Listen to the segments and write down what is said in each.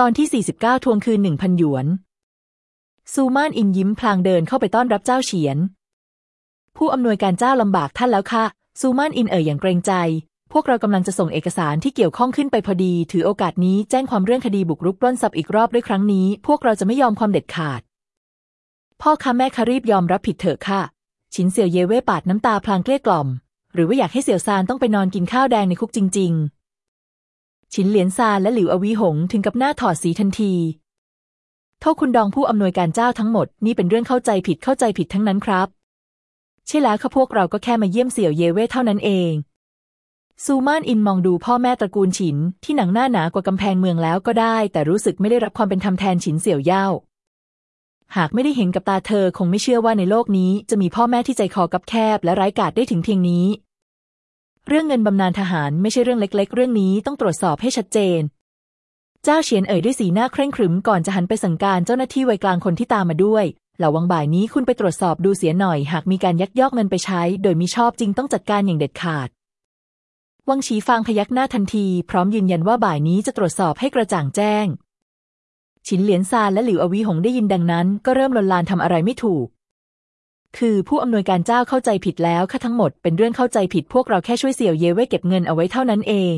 ตอนที่ 49 ทวงคืนหนึ่งพันหยวน ซูมานอินยิ้มพลางเดินเข้าไปต้อนรับเจ้าเฉียน ผู้อำนวยการเจ้าลำบากท่านแล้วค่ะ ซูมานอินเอ่ยอย่างเกรงใจ พวกเรากำลังจะส่งเอกสารที่เกี่ยวข้องขึ้นไปพอดี ถือโอกาสนี้แจ้งความเรื่องคดีบุกรุกปล้นทรัพย์อีกรอบด้วยครั้งนี้ พวกเราจะไม่ยอมความเด็ดขาด พ่อคะแม่คะรีบยอมรับผิดเถอะค่ะ ชินเสี่ยวเยเว่ปาดน้ำตาพลางเกลี้ยกล่อม หรือว่าอยากให้เสี่ยวซานต้องไปนอนกินข้าวแดงในคุกจริง ๆ ชินเหลียนซานและหลิวอวีหงถึงกับหน้าถอดสีทันทีโทษคุณดองผู้อำนวยการเจ้าทั้งหมดนี่เป็นเรื่องเข้าใจผิดเข้าใจผิดทั้งนั้นครับใช่แล้วค่ะพวกเราก็แค่มาเยี่ยมเสี่ยวเยเว่เท่านั้นเอง ซูมานอินมองดูพ่อแม่ตระกูลฉินที่หนังหน้าหนากว่ากำแพงเมืองแล้วก็ได้ แต่รู้สึกไม่ได้รับความเป็นธรรมแทนฉินเสี่ยวเย่าหากไม่ได้เห็นกับตาเธอคงไม่เชื่อว่าในโลกนี้จะมีพ่อแม่ที่ใจคอกับแคบและไร้กาจได้ถึงเพียงนี้ เรื่องเงินบำนาญทหารไม่ใช่เรื่องเล็ก ๆ เรื่องนี้ต้องตรวจสอบให้ชัดเจน เจ้าเฉียนเอ่ยด้วยสีหน้าเคร่งขรึมก่อนจะหันไปสั่งการเจ้าหน้าที่วัยกลางคนที่ตามมาด้วยเหล่าวังบ่ายนี้คุณไปตรวจสอบดูเสียหน่อย หากมีการยักยอกเงินไปใช้ โดยมิชอบจริงต้องจัดการอย่างเด็ดขาด วังฉีฟางพยักหน้าทันที พร้อมยืนยันว่าบ่ายนี้จะตรวจสอบให้กระจ่างแจ้งฉินเหลียนซานและหลิวอวีหงได้ยินดังนั้น ก็เริ่มลนลานทำอะไรไม่ถูก คือผู้อำนวยการเจ้าเข้าใจผิดแล้วค่ะทั้งหมดเป็นเรื่องเข้าใจผิดพวกเราแค่ช่วยเสี่ยวเย่เว่เก็บเงินเอาไว้เท่านั้นเอง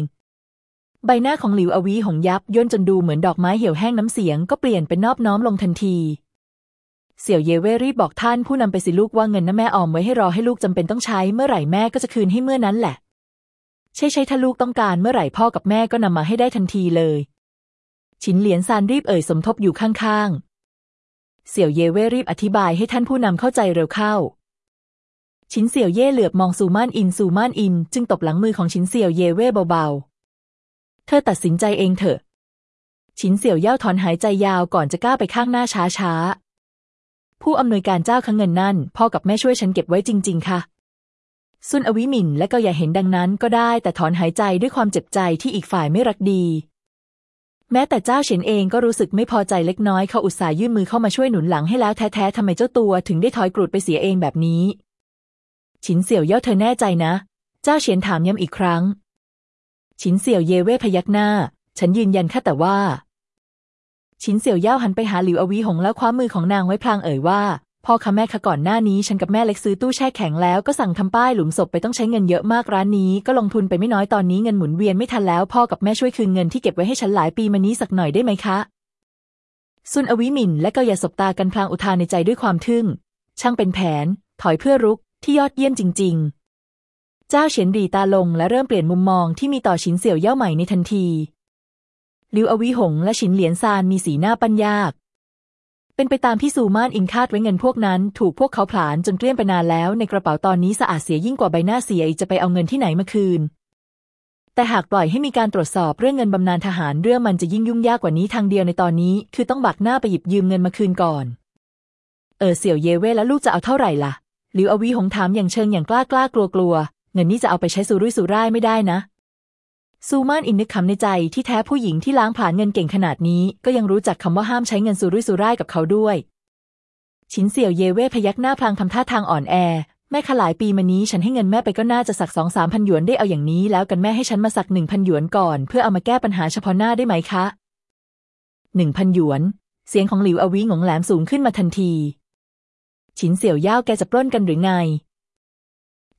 ใบหน้าของหลิวอวีหงยับย่นจนดูเหมือนดอกไม้เหี่ยวแห้งน้ำเสียงก็เปลี่ยนเป็นนอบน้อมลงทันที เสี่ยวเย่เว่รีบบอกท่านผู้นำไปสิลูกว่าเงินน้าแม่ออมไว้ให้รอให้ลูกจำเป็นต้องใช้เมื่อไหร่แม่ก็จะคืนให้เมื่อนั้นแหละ ใช่ใช่ถ้าลูกต้องการเมื่อไหร่พ่อกับแม่ก็นำมาให้ได้ทันทีเลย ฉินเหลียนซานรีบเอ่ยสมทบอยู่ข้างๆ เสี่ยวเย่เว่รีบอธิบายให้ท่านผู้นำเข้าใจเร็วเข้า ชินเสี่ยวเย่เหลือบมองซูมานอินซูมานอิน จึงตบหลังมือของชินเสี่ยวเย่เว่เบาๆ เธอตัดสินใจเองเถอะ ชินเสี่ยวเย่าถอนหายใจยาวก่อนจะก้าวไปข้างหน้าช้าๆ ผู้อำนวยการเจ้าคังเงินนั่นพ่อกับแม่ช่วยฉันเก็บไว้จริง ๆ ค่ะซุนอวิมินและก็อย่าเห็นดังนั้นก็ได้แต่ถอนหายใจด้วยความเจ็บใจที่อีกฝ่ายไม่รักดี แม้แต่เจ้าเฉินเองก็รู้สึกไม่พอใจเล็กน้อยเขาอุตส่าห์ยื่นมือเข้ามาช่วยหนุนหลังให้แล้วแท้ๆทำไมเจ้าตัวถึงได้ถอยกรูดไปเสียเองแบบนี้ ฉินเสี่ยวเย่าเธอแน่ใจนะ เจ้าเฉียนถามย้ำอีกครั้ง ฉินเสี่ยวเย่เว่พยักหน้า ฉันยืนยันแค่แต่ว่า ฉินเสี่ยวเย่าหันไปหาหลิวอวีหงแล้วคว้ามือของนางไว้พลางเอ่ยว่า พ่อคะแม่คะก่อนหน้านี้ฉันกับแม่เล็กซื้อตู้แช่แข็งแล้วก็สั่งทำป้ายหลุมศพไปต้องใช้เงินเยอะมากร้านนี้ ก็ลงทุนไปไม่น้อยตอนนี้เงินหมุนเวียนไม่ทันแล้ว พ่อกับแม่ช่วยคืนเงินที่เก็บไว้ให้ฉันหลายปีมานี้สักหน่อยได้ไหมคะซุนอวิมินและก็อย่าสบตากันพลางอุทานในใจด้วยความทึ่ง ช่างเป็นแผน ถอยเพื่อรุกที่ยอดเยี่ยมจริง ๆ เจ้าเฉียนรีตาลงและเริ่มเปลี่ยนมุมมองที่มีต่อฉินเสี่ยวเย่าใหม่ในทันทีลิวอวิหงและฉินเหลียนซานมีสีหน้าปัญญาก เป็นไปตามที่ซูมานอิงคาดไว้เงินพวกนั้น ถูกพวกเขาผลาญจนเกลี้ยงไปนานแล้ว ในกระเป๋าตอนนี้สะอาดเสียยิ่งกว่าใบหน้าเสียจะไปเอาเงินที่ไหนมาคืน แต่หากปล่อยให้มีการตรวจสอบเรื่องเงินบำนาญทหารเรื่องมันจะยิ่งยุ่งยากกว่านี้ทางเดียวในตอนนี้ คือต้องบักหน้าไปหยิบยืมเงินมาคืนก่อน เออเสี่ยวเยเว่แล้วลูกจะเอาเท่าไหร่ล่ะหลิวอวีหงถามอย่างเชิงอย่างกล้ากล้ากลัวกลัวเงินนี้จะเอาไปใช้สุรุ่ยสุร่ายไม่ได้นะ ซูมานอินนึกคำในใจที่แท้ผู้หญิงที่ล้างผลาญเงินเก่งขนาดนี้ ก็ยังรู้จักคำว่าห้ามใช้เงินสุรุ่ยสุร่ายกับเขาด้วย ชินเสี่ยวเยเว่พยักหน้าพลางทำท่าทางอ่อนแอ แม่ขลายปีมานี้ฉันให้เงินแม่ไปก็น่าจะสักสองสามพันหยวนได้เอาอย่างนี้ แล้วกันแม่ให้ฉันมาสักหนึ่งพันหยวนก่อน เพื่อเอามาแก้ปัญหาเฉพาะหน้าได้ไหมคะหนึ่งพันหยวน เสียงของหลิวอวีงงแหลมสูงขึ้นมาทันที ชินเสี่ยวย่าวแกจะปล้นกันหรือไง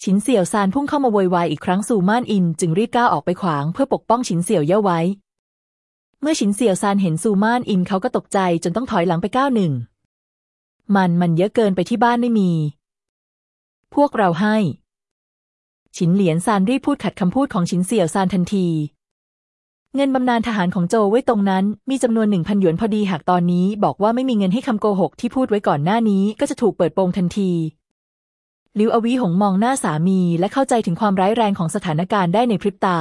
ฉินเสี่ยวซานพุ่งเข้ามาโวยวายอีกครั้งสู่ม่านอิน จึงรีบก้าวออกไปขวางเพื่อปกป้องฉินเสี่ยวเย่าไว้ เมื่อฉินเสี่ยวซานเห็นซูม่านอินเขาก็ตกใจจนต้องถอยหลังไปก้าวหนึ่ง มันมันเยอะเกินไปที่บ้านไม่มี พวกเราให้ ฉินเหลียนซานรีบพูดขัดคำพูดของฉินเสี่ยวซานทันที เงินบำนาญทหารของโจไว้ตรงนั้น มีจำนวนหนึ่งพันหยวนพอดีหากตอนนี้ บอกว่าไม่มีเงินให้คำโกหกที่พูดไว้ก่อนหน้านี้ก็จะถูกเปิดโปงทันที ลิวอวีหงมองหน้าสามีและเข้าใจถึงความร้ายแรงของสถานการณ์ได้ในพริบตา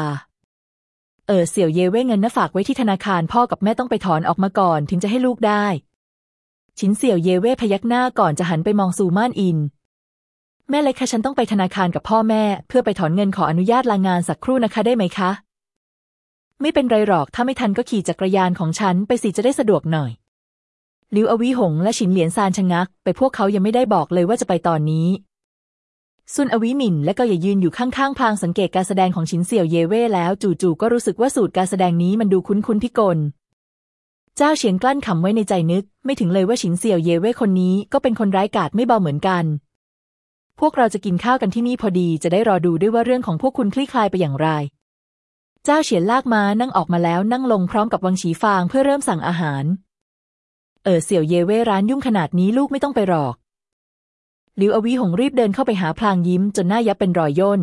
เออเสี่ยวเย่เว่เงินน่ะฝากไว้ที่ธนาคารพ่อกับแม่ต้องไปถอนออกมาก่อนถึงจะให้ลูกได้ ชินเสี่ยวเย่เว่พยักหน้าก่อนจะหันไปมองซูม่านอิน แม่เล็กคะฉันต้องไปธนาคารกับพ่อแม่ เพื่อไปถอนเงินขออนุญาตลางานสักครู่นะคะได้ไหมคะ ไม่เป็นไรหรอกถ้าไม่ทันก็ขี่จักรยานของฉันไปสิจะได้สะดวกหน่อยลิวอวีหงและฉินเหลียนซานชะงัก ไปพวกเขายังไม่ได้บอกเลยว่าจะไปตอนนี้ ซุนอวิหมินและก็อย่ายืนอยู่ข้างๆพางสังเกตการแสดงของชินเสี่ยวเยเว่แล้วจู่ๆก็รู้สึกว่าสูตรการแสดงนี้มันดูคุ้นๆพิกล เจ้าเฉียนกลั้นขำไว้ในใจนึก ไม่ถึงเลยว่าฉินเสี่ยวเยเว่คนนี้ก็เป็นคนร้ายกาจไม่เบาเหมือนกัน พวกเราจะกินข้าวกันที่นี่พอดีจะได้รอดูด้วยว่าเรื่องของพวกคุณคลี่คลายไปอย่างไร เจ้าเฉียนลากม้านั่งออกมาแล้วนั่งลงพร้อมกับวังฉีฟางเพื่อเริ่มสั่งอาหาร เออเสี่ยวเยเว่ร้านยุ่งขนาดนี้ลูกไม่ต้องไปหรอก หลิวอวีหงรีบเดินเข้าไปหาพลางยิ้มจนหน้ายับเป็นรอยย่น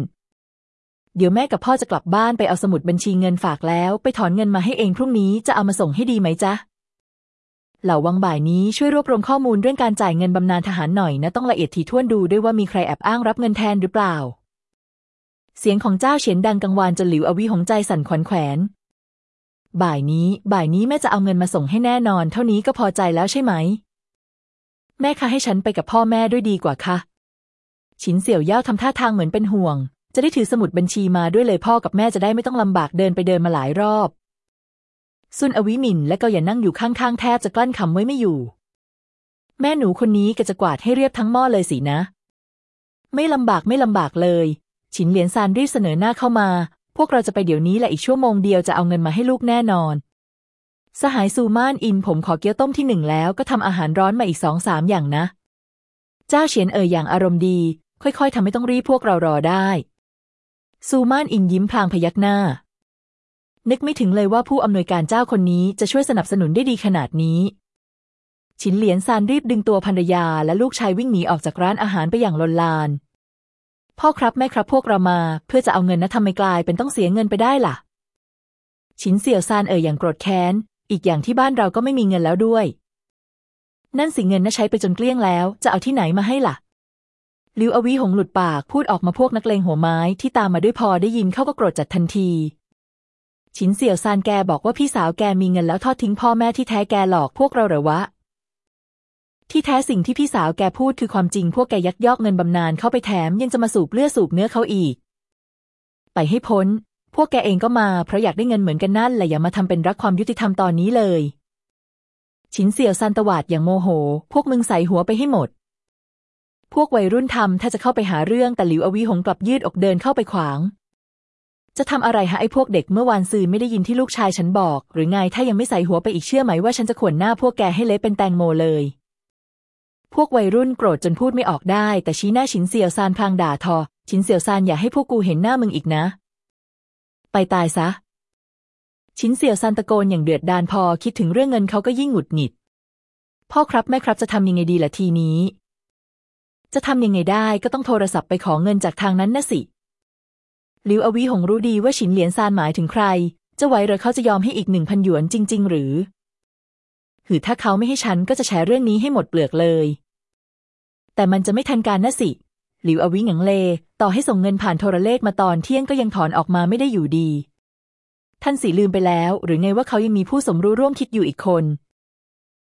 เดี๋ยวแม่กับพ่อจะกลับบ้านไปเอาสมุดบัญชีเงินฝากแล้ว ไปถอนเงินมาให้เองพรุ่งนี้จะเอามาส่งให้ดีไหมจ๊ะ เหล่าวังบ่ายนี้ช่วยรวบรวมข้อมูลเรื่องการจ่ายเงินบำนาญทหารหน่อยนะต้องละเอียดถี่ถ้วนดูด้วยว่ามีใครแอบอ้างรับเงินแทนหรือเปล่า เสียงของเจ้าเฉียนดังกังวานจนหลิวอวีหงใจสั่นขวัญแขวน บ่ายนี้ บ่ายนี้แม่จะเอาเงินมาส่งให้แน่นอน เท่านี้ก็พอใจแล้วใช่ไหม แม่คะให้ฉันไปกับพ่อแม่ด้วยดีกว่าค่ะฉินเสี่ยวเย่าทำท่าทางเหมือนเป็นห่วง จะได้ถือสมุดบัญชีมาด้วยเลยพ่อกับแม่จะได้ไม่ต้องลำบากเดินไปเดินมาหลายรอบ ซุนอวิมินและก็อย่านั่งอยู่ข้างๆแทบจะกลั้นคำไว้ไม่อยู่ แม่หนูคนนี้ก็จะกวาดให้เรียบทั้งหม้อเลยสินะ ไม่ลำบากไม่ลำบากเลย ฉินเหลียนซานรีบเสนอหน้าเข้ามา พวกเราจะไปเดี๋ยวนี้แหละอีกชั่วโมงเดียวจะเอาเงินมาให้ลูกแน่นอน สหายซูมานอินผมขอเกี๊ยวต้มที่หนึ่งแล้วก็ทำอาหารร้อนมาอีกสองสามอย่างนะ เจ้าเฉียนเอ่ยอย่างอารมณ์ดี ค่อยๆทำให้ต้องรีบพวกเรารอได้ ซูมานอินยิ้มพลางพยักหน้า นึกไม่ถึงเลยว่าผู้อำนวยการเจ้าคนนี้จะช่วยสนับสนุนได้ดีขนาดนี้ ฉินเหลียนซานรีบดึงตัวภรรยาและลูกชายวิ่งหนีออกจากร้านอาหารไปอย่างลนลาน พ่อครับแม่ครับพวกเรามาเพื่อจะเอาเงินนะทำไมกลายเป็นต้องเสียเงินไปได้ล่ะฉินเสี่ยวซานเอ่ยอย่างโกรธแค้น อีกอย่างที่บ้านเราก็ไม่มีเงินแล้วด้วย นั่นสิเงินน่าใช้ไปจนเกลี้ยงแล้ว จะเอาที่ไหนมาให้ล่ะลิวอวีหงหลุดปากพูดออกมาพวกนักเลงหัวไม้ที่ตามมาด้วยพอได้ยินเขาก็โกรธจัดทันที ฉินเสี่ยวซานแกบอกว่าพี่สาวแกมีเงินแล้วทอดทิ้งพ่อแม่ที่แท้แกหลอกพวกเราเหรอวะ ที่แท้สิ่งที่พี่สาวแกพูดคือความจริงพวกแกยักยอกเงินบำนาญเข้าไปแถมยังจะมาสูบเลือดสูบเนื้อเขาอีก ไปให้พ้น พวกแกเองก็มาเพราะอยากได้เงินเหมือนกันนั่นแหละอย่ามาทำเป็นรักความยุติธรรมตอนนี้เลย ฉินเสี่ยวซันตวาดอย่างโมโห พวกมึงใส่หัวไปให้หมด พวกวัยรุ่นทำถ้าจะเข้าไปหาเรื่องแต่หลิวอวีหงกลับยืดอกเดินเข้าไปขวาง จะทำอะไรฮะไอ้พวกเด็กเมื่อวานซืนไม่ได้ยินที่ลูกชายฉันบอก หรือไงถ้ายังไม่ใส่หัวไปอีกเชื่อไหมว่าฉันจะขวนหน้าพวกแกให้เละเป็นแตงโมเลยพวกวัยรุ่นโกรธจนพูดไม่ออกได้ แต่ชี้หน้าฉินเสี่ยวซานพลางด่าทอ ฉินเสี่ยวซานอย่าให้พวกกูเห็นหน้ามึงอีกนะ ไปตายซะ ชิ้นเสี่ยวซันตะโกนอย่างเดือดดานพอคิดถึงเรื่องเงินเขาก็ยิ่งหงุดหงิด พ่อครับแม่ครับจะทำยังไงดีล่ะทีนี้ จะทำยังไงได้ก็ต้องโทรศัพท์ไปขอเงินจากทางนั้นนะสิลิวอวีหงรู้ดีว่าฉินเหลียนซานหมายถึงใคร จะไหวหรือเขาจะยอมให้อีกหนึ่งพันหยวนจริง ๆ หรือหือถ้าเขาไม่ให้ฉันก็จะแชร์เรื่องนี้ให้หมดเปลือกเลย แต่มันจะไม่ทันการนะสิ หลิวอวิหงังเล ต่อให้ส่งเงินผ่านโทรเลขมาตอนเที่ยงก็ยังถอนออกมาไม่ได้อยู่ดี ท่านสีลืมไปแล้ว หรือไงว่าเขายังมีผู้สมรู้ร่วมคิดอยู่อีกคน